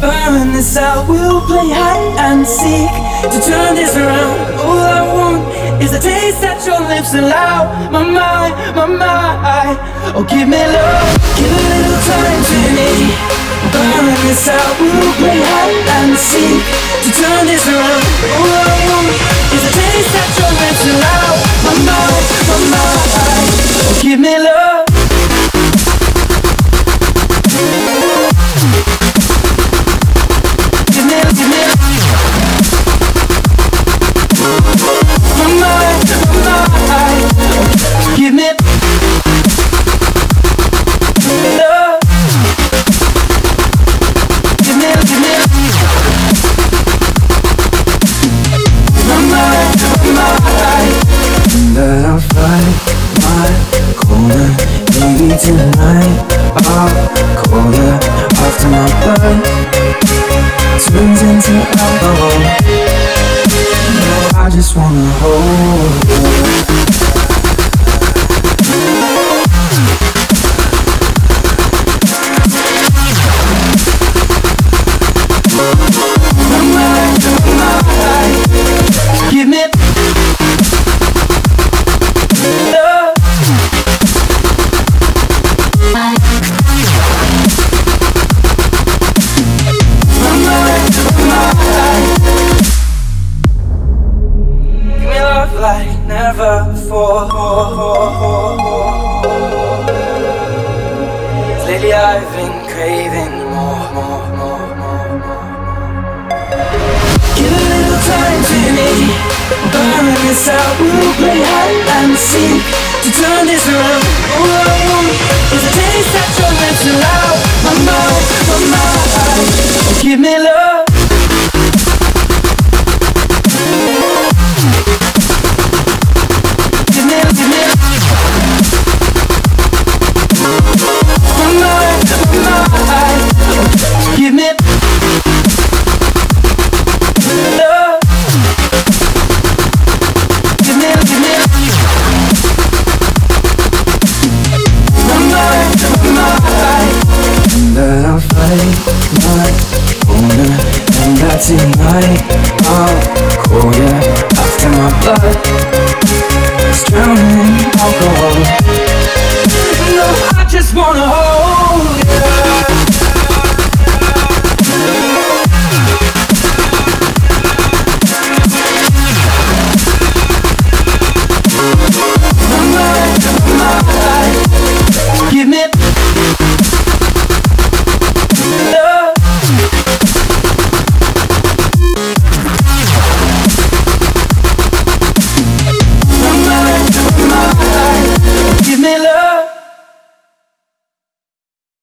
burn this out. We'll play hide and seek to turn this around. All I want is the taste that your lips allow. My mind, my mind. Oh, give me love, give a little time to me. Burn this out. We'll play hide and seek to turn this around. Tonight I'll call you after my blood never before. Lately I've been craving more, more, more, more, more. Give a little time to me. Burn this out. We'll play hide and seek to turn this around. Oh, oh, oh. All I tonight I'll oh, call you after my blood is drowning in alcohol. No, I just wanna